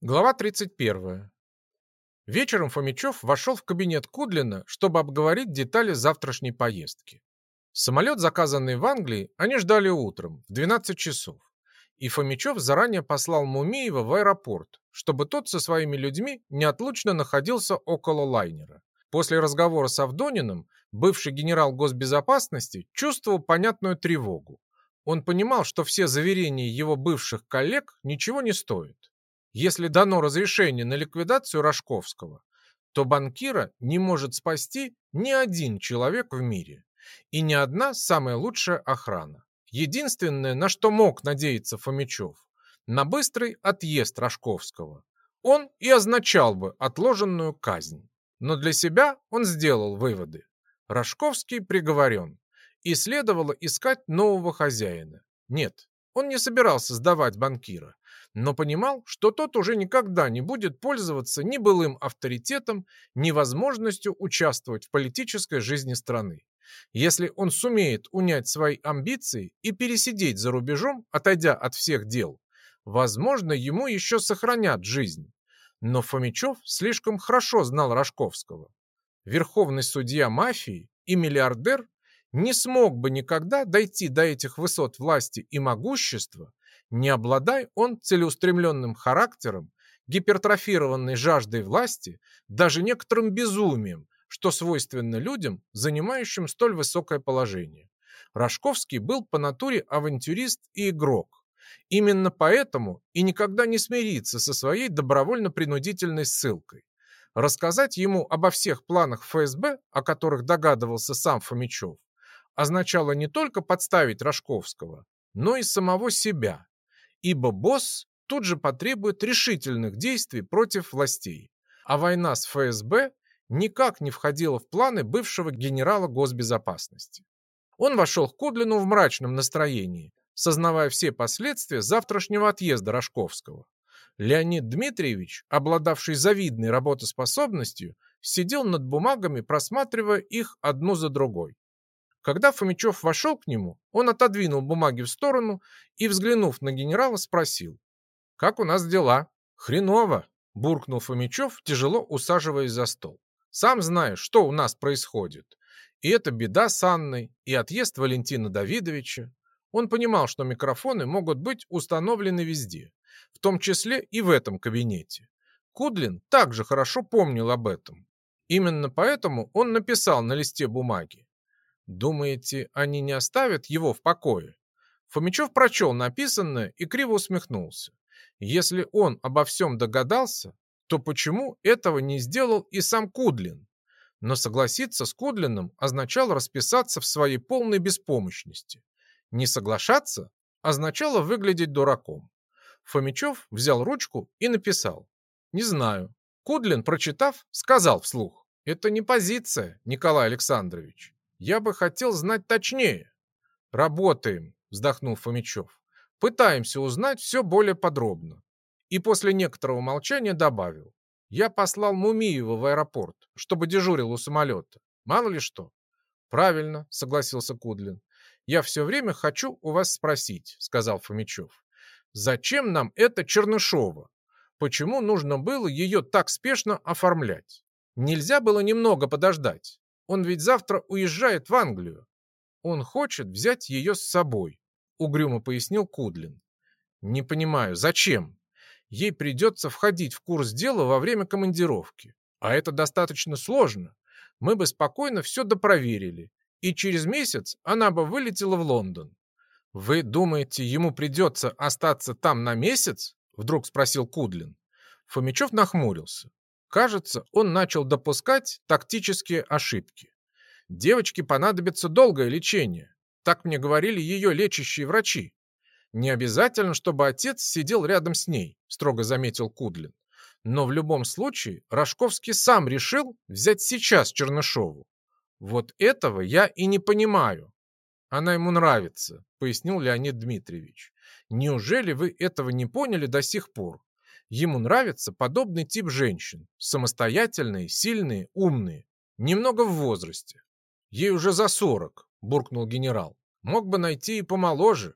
Глава 31. Вечером Фомичев вошел в кабинет Кудлина, чтобы обговорить детали завтрашней поездки. Самолет, заказанный в Англии, они ждали утром, в 12 часов. И Фомичев заранее послал Мумиева в аэропорт, чтобы тот со своими людьми неотлучно находился около лайнера. После разговора с Авдониным бывший генерал госбезопасности чувствовал понятную тревогу. Он понимал, что все заверения его бывших коллег ничего не стоят. Если дано разрешение на ликвидацию Рожковского, то банкира не может спасти ни один человек в мире и ни одна самая лучшая охрана. Единственное, на что мог надеяться Фомичев, на быстрый отъезд Рожковского. Он и означал бы отложенную казнь. Но для себя он сделал выводы. Рожковский приговорен, и следовало искать нового хозяина. Нет, он не собирался сдавать банкира но понимал, что тот уже никогда не будет пользоваться ни былым авторитетом, ни возможностью участвовать в политической жизни страны. Если он сумеет унять свои амбиции и пересидеть за рубежом, отойдя от всех дел, возможно, ему еще сохранят жизнь. Но Фомичев слишком хорошо знал Рожковского. Верховный судья мафии и миллиардер не смог бы никогда дойти до этих высот власти и могущества, не обладай он целеустремленным характером, гипертрофированной жаждой власти, даже некоторым безумием, что свойственно людям, занимающим столь высокое положение. Рожковский был по натуре авантюрист и игрок. Именно поэтому и никогда не смирится со своей добровольно-принудительной ссылкой. Рассказать ему обо всех планах ФСБ, о которых догадывался сам Фомичев, означало не только подставить Рожковского, но и самого себя, ибо босс тут же потребует решительных действий против властей. А война с ФСБ никак не входила в планы бывшего генерала госбезопасности. Он вошел к Кудлину в мрачном настроении, сознавая все последствия завтрашнего отъезда Рожковского. Леонид Дмитриевич, обладавший завидной работоспособностью, сидел над бумагами, просматривая их одну за другой. Когда Фомичев вошел к нему, он отодвинул бумаги в сторону и, взглянув на генерала, спросил. «Как у нас дела?» «Хреново!» – буркнул Фомичев, тяжело усаживаясь за стол. «Сам знаешь, что у нас происходит. И это беда с Анной, и отъезд Валентина Давидовича. Он понимал, что микрофоны могут быть установлены везде, в том числе и в этом кабинете. Кудлин также хорошо помнил об этом. Именно поэтому он написал на листе бумаги. Думаете, они не оставят его в покое? Фомичев прочел написанное и криво усмехнулся. Если он обо всем догадался, то почему этого не сделал и сам Кудлин? Но согласиться с Кудлиным означало расписаться в своей полной беспомощности. Не соглашаться означало выглядеть дураком. Фомичев взял ручку и написал. «Не знаю». Кудлин, прочитав, сказал вслух. «Это не позиция, Николай Александрович. Я бы хотел знать точнее. Работаем, вздохнул Фомичев. Пытаемся узнать все более подробно. И после некоторого молчания добавил. Я послал Мумиева в аэропорт, чтобы дежурил у самолета. Мало ли что. Правильно, согласился Кудлин. Я все время хочу у вас спросить, сказал Фомичев. Зачем нам это Чернышова? Почему нужно было ее так спешно оформлять? Нельзя было немного подождать. Он ведь завтра уезжает в Англию. Он хочет взять ее с собой, угрюмо пояснил Кудлин. Не понимаю, зачем? Ей придется входить в курс дела во время командировки. А это достаточно сложно. Мы бы спокойно все допроверили. И через месяц она бы вылетела в Лондон. Вы думаете, ему придется остаться там на месяц? Вдруг спросил Кудлин. Фомичев нахмурился. Кажется, он начал допускать тактические ошибки. Девочке понадобится долгое лечение. Так мне говорили ее лечащие врачи. Не обязательно, чтобы отец сидел рядом с ней, строго заметил Кудлин. Но в любом случае Рожковский сам решил взять сейчас Чернышову. Вот этого я и не понимаю. Она ему нравится, пояснил Леонид Дмитриевич. Неужели вы этого не поняли до сих пор? Ему нравится подобный тип женщин. Самостоятельные, сильные, умные. Немного в возрасте. Ей уже за сорок, буркнул генерал. Мог бы найти и помоложе.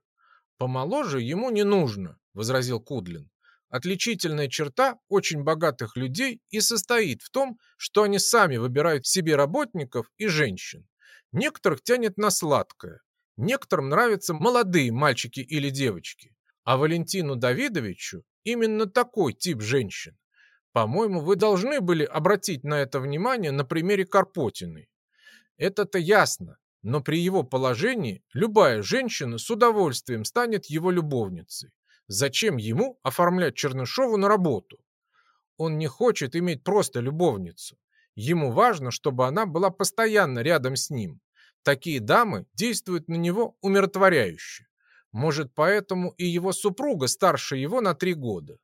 Помоложе ему не нужно, возразил Кудлин. Отличительная черта очень богатых людей и состоит в том, что они сами выбирают себе работников и женщин. Некоторых тянет на сладкое, некоторым нравятся молодые мальчики или девочки, а Валентину Давидовичу именно такой тип женщин. По-моему, вы должны были обратить на это внимание на примере Карпотиной. Это-то ясно, но при его положении любая женщина с удовольствием станет его любовницей. Зачем ему оформлять Чернышову на работу? Он не хочет иметь просто любовницу. Ему важно, чтобы она была постоянно рядом с ним. Такие дамы действуют на него умиротворяюще. Может, поэтому и его супруга старше его на три года.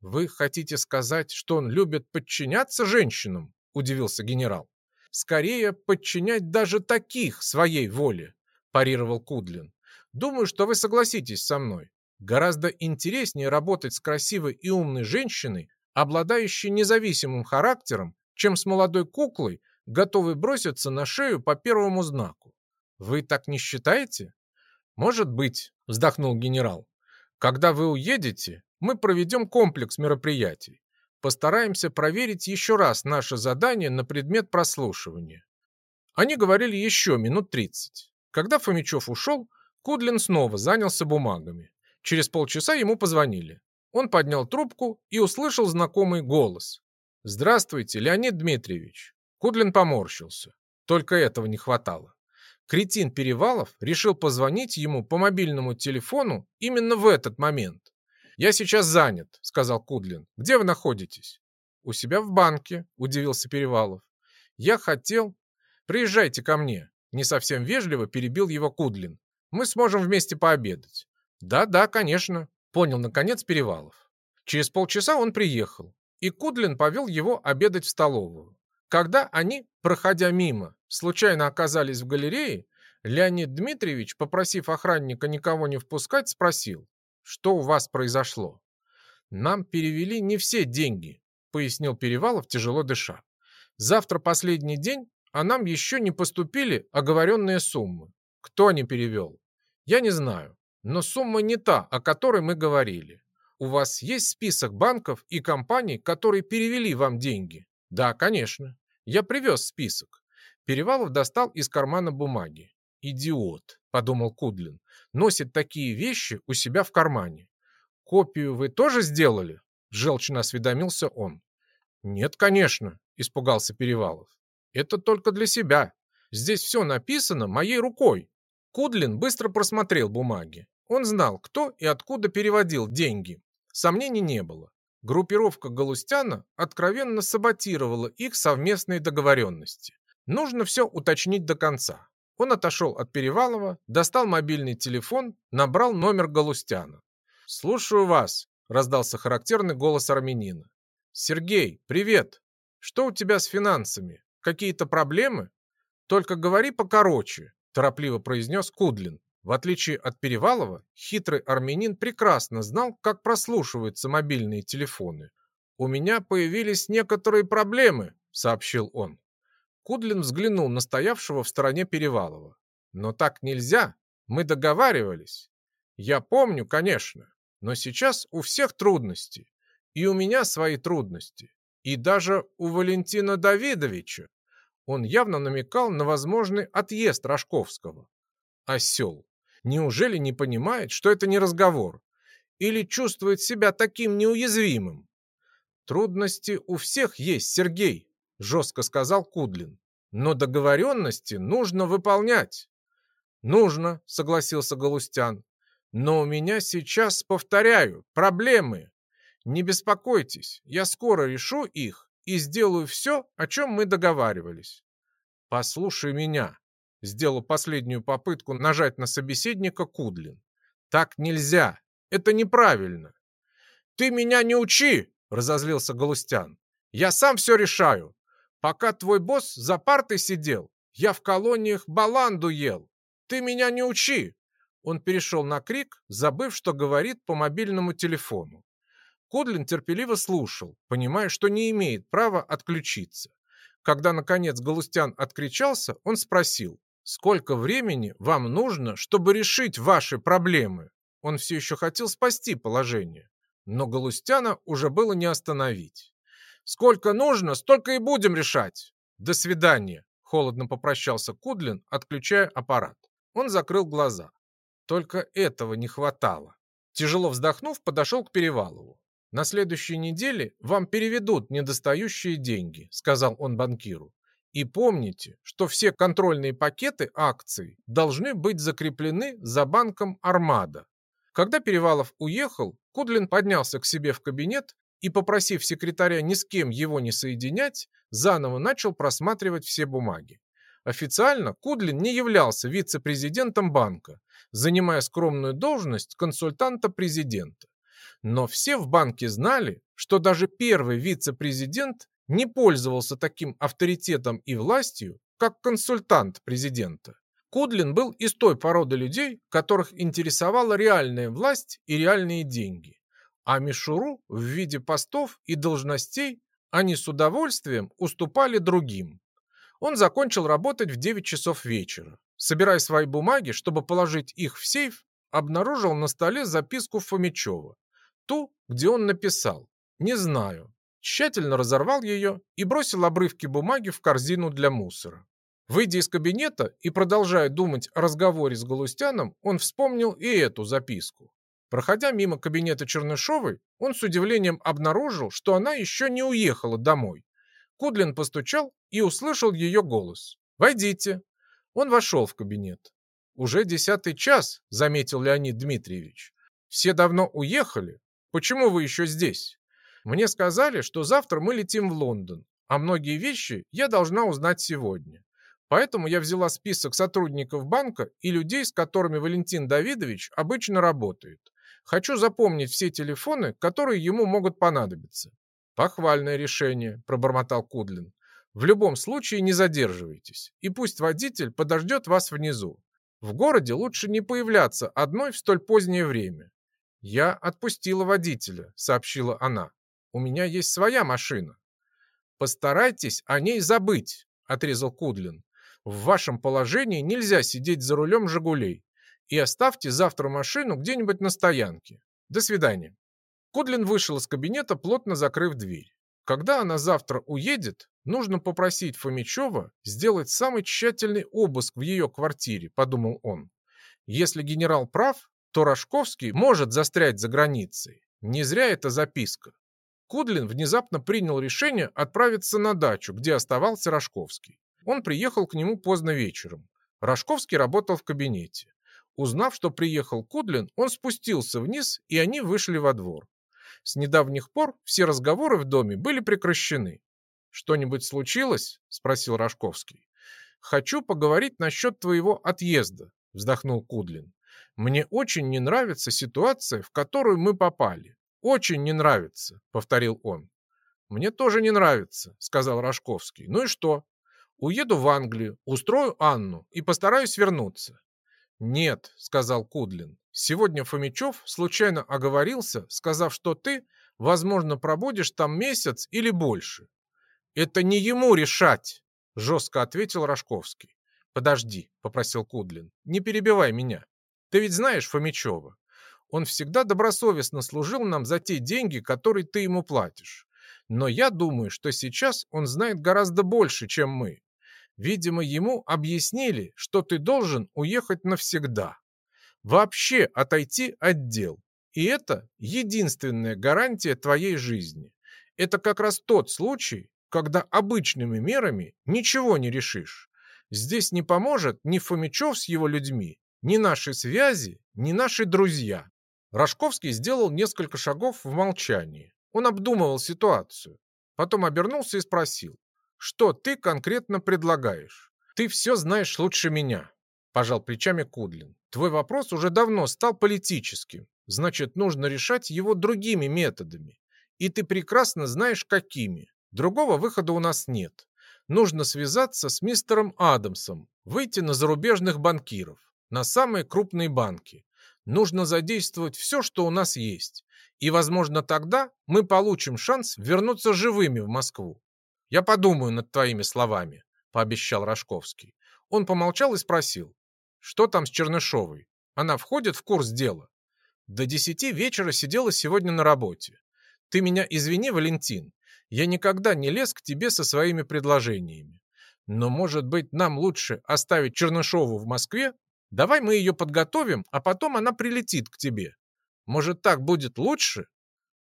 «Вы хотите сказать, что он любит подчиняться женщинам?» – удивился генерал. «Скорее подчинять даже таких своей воле», – парировал Кудлин. «Думаю, что вы согласитесь со мной. Гораздо интереснее работать с красивой и умной женщиной, обладающей независимым характером, чем с молодой куклой, готовой броситься на шею по первому знаку. Вы так не считаете? Может быть, вздохнул генерал. Когда вы уедете, мы проведем комплекс мероприятий. Постараемся проверить еще раз наше задание на предмет прослушивания. Они говорили еще минут тридцать. Когда Фомичев ушел, Кудлин снова занялся бумагами. Через полчаса ему позвонили. Он поднял трубку и услышал знакомый голос. «Здравствуйте, Леонид Дмитриевич». Кудлин поморщился. Только этого не хватало. Кретин Перевалов решил позвонить ему по мобильному телефону именно в этот момент. «Я сейчас занят», — сказал Кудлин. «Где вы находитесь?» «У себя в банке», — удивился Перевалов. «Я хотел...» «Приезжайте ко мне», — не совсем вежливо перебил его Кудлин. «Мы сможем вместе пообедать». «Да, да, конечно», — понял наконец Перевалов. Через полчаса он приехал, и Кудлин повел его обедать в столовую. Когда они, проходя мимо, случайно оказались в галерее, Леонид Дмитриевич, попросив охранника никого не впускать, спросил, что у вас произошло. «Нам перевели не все деньги», — пояснил Перевалов, тяжело дыша. «Завтра последний день, а нам еще не поступили оговоренные суммы. Кто не перевел? Я не знаю. Но сумма не та, о которой мы говорили. У вас есть список банков и компаний, которые перевели вам деньги? Да, конечно. Я привез список. Перевалов достал из кармана бумаги. «Идиот», — подумал Кудлин, — «носит такие вещи у себя в кармане». «Копию вы тоже сделали?» — желчно осведомился он. «Нет, конечно», — испугался Перевалов. «Это только для себя. Здесь все написано моей рукой. Кудлин быстро просмотрел бумаги. Он знал, кто и откуда переводил деньги. Сомнений не было. Группировка Галустяна откровенно саботировала их совместные договоренности. Нужно все уточнить до конца. Он отошел от Перевалова, достал мобильный телефон, набрал номер Галустяна. «Слушаю вас», — раздался характерный голос армянина. «Сергей, привет! Что у тебя с финансами? Какие-то проблемы? Только говори покороче, торопливо произнес Кудлин. В отличие от Перевалова, хитрый армянин прекрасно знал, как прослушиваются мобильные телефоны. «У меня появились некоторые проблемы», — сообщил он. Кудлин взглянул на стоявшего в стороне Перевалова. «Но так нельзя. Мы договаривались. Я помню, конечно, но сейчас у всех трудности. И у меня свои трудности. И даже у Валентина Давидовича. Он явно намекал на возможный отъезд Рожковского. Осел. Неужели не понимает, что это не разговор? Или чувствует себя таким неуязвимым? Трудности у всех есть, Сергей, жестко сказал Кудлин. Но договоренности нужно выполнять. Нужно, согласился Галустян. Но у меня сейчас, повторяю, проблемы. Не беспокойтесь, я скоро решу их и сделаю все, о чем мы договаривались. Послушай меня, сделал последнюю попытку нажать на собеседника Кудлин. Так нельзя, это неправильно. Ты меня не учи, разозлился Галустян. Я сам все решаю. Пока твой босс за партой сидел, я в колониях баланду ел. Ты меня не учи. Он перешел на крик, забыв, что говорит по мобильному телефону. Кодлин терпеливо слушал, понимая, что не имеет права отключиться. Когда, наконец, Галустян откричался, он спросил, «Сколько времени вам нужно, чтобы решить ваши проблемы?» Он все еще хотел спасти положение. но Галустяна уже было не остановить. «Сколько нужно, столько и будем решать!» «До свидания!» — холодно попрощался Кудлин, отключая аппарат. Он закрыл глаза. Только этого не хватало. Тяжело вздохнув, подошел к Перевалову. «На следующей неделе вам переведут недостающие деньги», — сказал он банкиру. «И помните, что все контрольные пакеты акций должны быть закреплены за банком «Армада». Когда Перевалов уехал, Кудлин поднялся к себе в кабинет и, попросив секретаря ни с кем его не соединять, заново начал просматривать все бумаги. Официально Кудлин не являлся вице-президентом банка, занимая скромную должность консультанта президента. Но все в банке знали, что даже первый вице-президент не пользовался таким авторитетом и властью, как консультант президента. Кудлин был из той породы людей, которых интересовала реальная власть и реальные деньги. А мишуру в виде постов и должностей они с удовольствием уступали другим. Он закончил работать в 9 часов вечера. Собирая свои бумаги, чтобы положить их в сейф, обнаружил на столе записку Фомичева. Ту, где он написал «Не знаю». Тщательно разорвал ее и бросил обрывки бумаги в корзину для мусора. Выйдя из кабинета и продолжая думать о разговоре с Галустяном, он вспомнил и эту записку. Проходя мимо кабинета Чернышовой, он с удивлением обнаружил, что она еще не уехала домой. Кудлин постучал и услышал ее голос. «Войдите». Он вошел в кабинет. «Уже десятый час», — заметил Леонид Дмитриевич. «Все давно уехали. Почему вы еще здесь?» «Мне сказали, что завтра мы летим в Лондон, а многие вещи я должна узнать сегодня. Поэтому я взяла список сотрудников банка и людей, с которыми Валентин Давидович обычно работает. Хочу запомнить все телефоны, которые ему могут понадобиться. «Похвальное решение», – пробормотал Кудлин. «В любом случае не задерживайтесь, и пусть водитель подождет вас внизу. В городе лучше не появляться одной в столь позднее время». «Я отпустила водителя», – сообщила она. «У меня есть своя машина». «Постарайтесь о ней забыть», – отрезал Кудлин. «В вашем положении нельзя сидеть за рулем «Жигулей». И оставьте завтра машину где-нибудь на стоянке. До свидания». Кодлин вышел из кабинета, плотно закрыв дверь. Когда она завтра уедет, нужно попросить Фомичева сделать самый тщательный обыск в ее квартире, подумал он. Если генерал прав, то Рожковский может застрять за границей. Не зря эта записка. Кудлин внезапно принял решение отправиться на дачу, где оставался Рожковский. Он приехал к нему поздно вечером. Рожковский работал в кабинете. Узнав, что приехал Кудлин, он спустился вниз, и они вышли во двор. С недавних пор все разговоры в доме были прекращены. «Что-нибудь случилось?» – спросил Рожковский. «Хочу поговорить насчет твоего отъезда», – вздохнул Кудлин. «Мне очень не нравится ситуация, в которую мы попали. Очень не нравится», – повторил он. «Мне тоже не нравится», – сказал Рожковский. «Ну и что? Уеду в Англию, устрою Анну и постараюсь вернуться». «Нет», – сказал Кудлин. Сегодня Фомичев случайно оговорился, сказав, что ты, возможно, пробудешь там месяц или больше. Это не ему решать, жестко ответил Рожковский. Подожди, попросил Кудлин, не перебивай меня. Ты ведь знаешь Фомичева. Он всегда добросовестно служил нам за те деньги, которые ты ему платишь. Но я думаю, что сейчас он знает гораздо больше, чем мы. Видимо, ему объяснили, что ты должен уехать навсегда вообще отойти от дел. И это единственная гарантия твоей жизни. Это как раз тот случай, когда обычными мерами ничего не решишь. Здесь не поможет ни Фомичев с его людьми, ни наши связи, ни наши друзья. Рожковский сделал несколько шагов в молчании. Он обдумывал ситуацию. Потом обернулся и спросил, что ты конкретно предлагаешь? Ты все знаешь лучше меня, пожал плечами Кудлин. Твой вопрос уже давно стал политическим. Значит, нужно решать его другими методами. И ты прекрасно знаешь, какими. Другого выхода у нас нет. Нужно связаться с мистером Адамсом, выйти на зарубежных банкиров, на самые крупные банки. Нужно задействовать все, что у нас есть. И, возможно, тогда мы получим шанс вернуться живыми в Москву. Я подумаю над твоими словами, пообещал Рожковский. Он помолчал и спросил. Что там с Чернышовой? Она входит в курс дела? До десяти вечера сидела сегодня на работе. Ты меня извини, Валентин. Я никогда не лез к тебе со своими предложениями. Но, может быть, нам лучше оставить Чернышову в Москве? Давай мы ее подготовим, а потом она прилетит к тебе. Может, так будет лучше?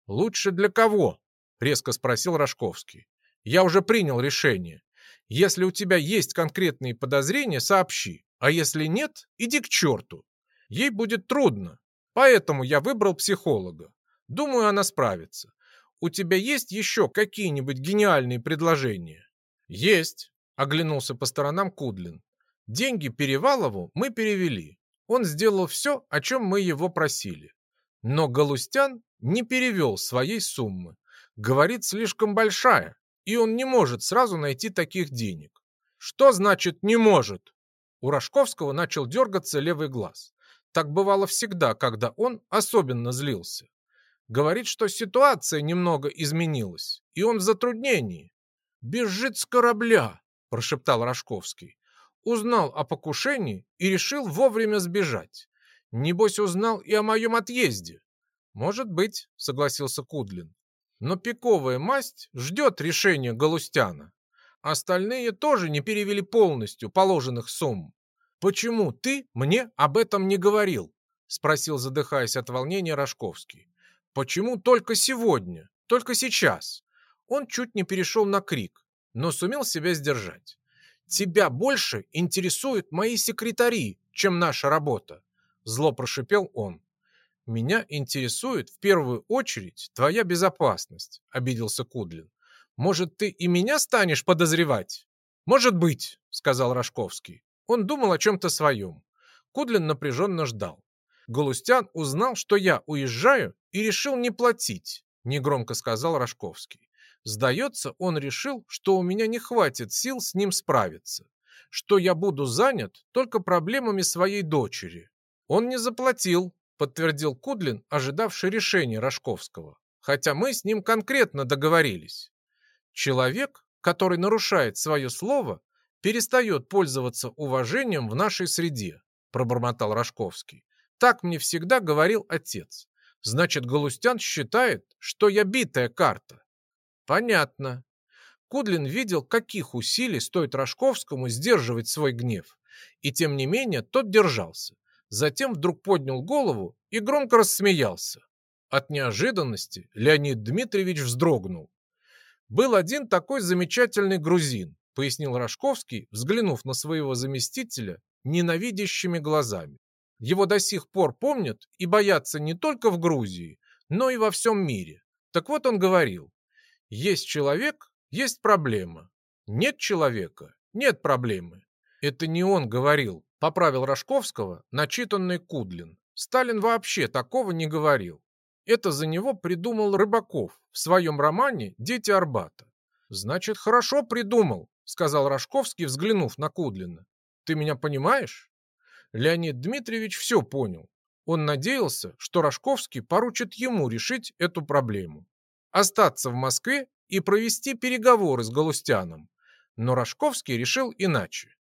Лучше для кого? Резко спросил Рожковский. Я уже принял решение. Если у тебя есть конкретные подозрения, сообщи. А если нет, иди к черту. Ей будет трудно. Поэтому я выбрал психолога. Думаю, она справится. У тебя есть еще какие-нибудь гениальные предложения? Есть, оглянулся по сторонам Кудлин. Деньги Перевалову мы перевели. Он сделал все, о чем мы его просили. Но Галустян не перевел своей суммы. Говорит, слишком большая, и он не может сразу найти таких денег. Что значит «не может»? У Рожковского начал дергаться левый глаз. Так бывало всегда, когда он особенно злился. Говорит, что ситуация немного изменилась, и он в затруднении. «Бежит с корабля», – прошептал Рожковский. Узнал о покушении и решил вовремя сбежать. Небось, узнал и о моем отъезде. Может быть, согласился Кудлин. Но пиковая масть ждет решения Галустяна. Остальные тоже не перевели полностью положенных сумм. «Почему ты мне об этом не говорил?» спросил, задыхаясь от волнения, Рожковский. «Почему только сегодня? Только сейчас?» Он чуть не перешел на крик, но сумел себя сдержать. «Тебя больше интересуют мои секретари, чем наша работа», зло прошипел он. «Меня интересует в первую очередь твоя безопасность», — обиделся Кудлин. «Может, ты и меня станешь подозревать?» «Может быть», — сказал Рожковский. Он думал о чем-то своем. Кудлин напряженно ждал. Галустян узнал, что я уезжаю, и решил не платить, негромко сказал Рожковский. Сдается, он решил, что у меня не хватит сил с ним справиться, что я буду занят только проблемами своей дочери. Он не заплатил, подтвердил Кудлин, ожидавший решения Рожковского. Хотя мы с ним конкретно договорились. Человек, который нарушает свое слово, перестает пользоваться уважением в нашей среде, пробормотал Рожковский. Так мне всегда говорил отец. Значит, Галустян считает, что я битая карта. Понятно. Кудлин видел, каких усилий стоит Рожковскому сдерживать свой гнев. И тем не менее тот держался. Затем вдруг поднял голову и громко рассмеялся. От неожиданности Леонид Дмитриевич вздрогнул. «Был один такой замечательный грузин», пояснил Рожковский, взглянув на своего заместителя ненавидящими глазами. Его до сих пор помнят и боятся не только в Грузии, но и во всем мире. Так вот он говорил, есть человек, есть проблема. Нет человека, нет проблемы. Это не он говорил, Поправил Рожковского начитанный Кудлин. Сталин вообще такого не говорил. Это за него придумал Рыбаков в своем романе «Дети Арбата». «Значит, хорошо придумал», — сказал Рожковский, взглянув на Кудлина. «Ты меня понимаешь?» Леонид Дмитриевич все понял. Он надеялся, что Рожковский поручит ему решить эту проблему. Остаться в Москве и провести переговоры с Галустяном. Но Рожковский решил иначе.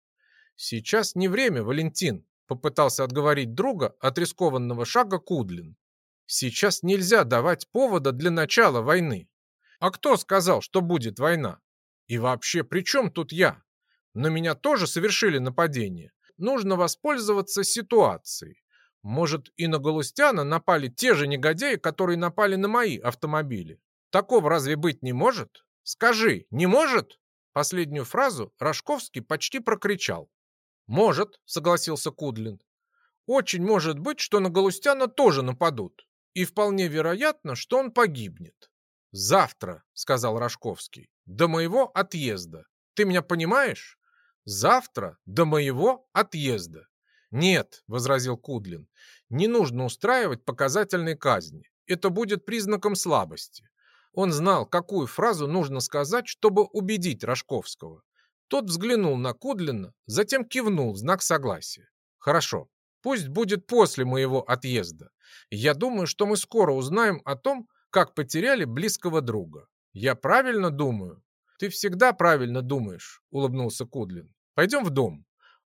«Сейчас не время, Валентин», — попытался отговорить друга от рискованного шага Кудлин. «Сейчас нельзя давать повода для начала войны. А кто сказал, что будет война? И вообще, при чем тут я? На меня тоже совершили нападение. Нужно воспользоваться ситуацией. Может, и на Галустяна напали те же негодяи, которые напали на мои автомобили. Такого разве быть не может? Скажи, не может?» Последнюю фразу Рожковский почти прокричал. «Может», — согласился Кудлин. «Очень может быть, что на Галустяна тоже нападут. И вполне вероятно, что он погибнет». «Завтра», — сказал Рожковский, — «до моего отъезда. Ты меня понимаешь? Завтра до моего отъезда». «Нет», — возразил Кудлин, — «не нужно устраивать показательные казни. Это будет признаком слабости». Он знал, какую фразу нужно сказать, чтобы убедить Рожковского. Тот взглянул на Кудлина, затем кивнул в знак согласия. «Хорошо, пусть будет после моего отъезда. Я думаю, что мы скоро узнаем о том, как потеряли близкого друга. Я правильно думаю?» «Ты всегда правильно думаешь», — улыбнулся Кудлин. «Пойдем в дом.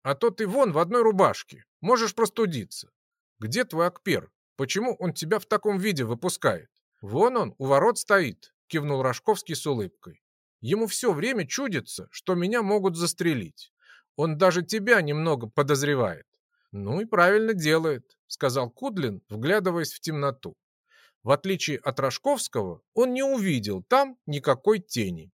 А то ты вон в одной рубашке. Можешь простудиться. Где твой Акпер? Почему он тебя в таком виде выпускает? Вон он, у ворот стоит, кивнул Рожковский с улыбкой. Ему все время чудится, что меня могут застрелить. Он даже тебя немного подозревает. Ну и правильно делает, сказал Кудлин, вглядываясь в темноту. В отличие от Рожковского, он не увидел там никакой тени.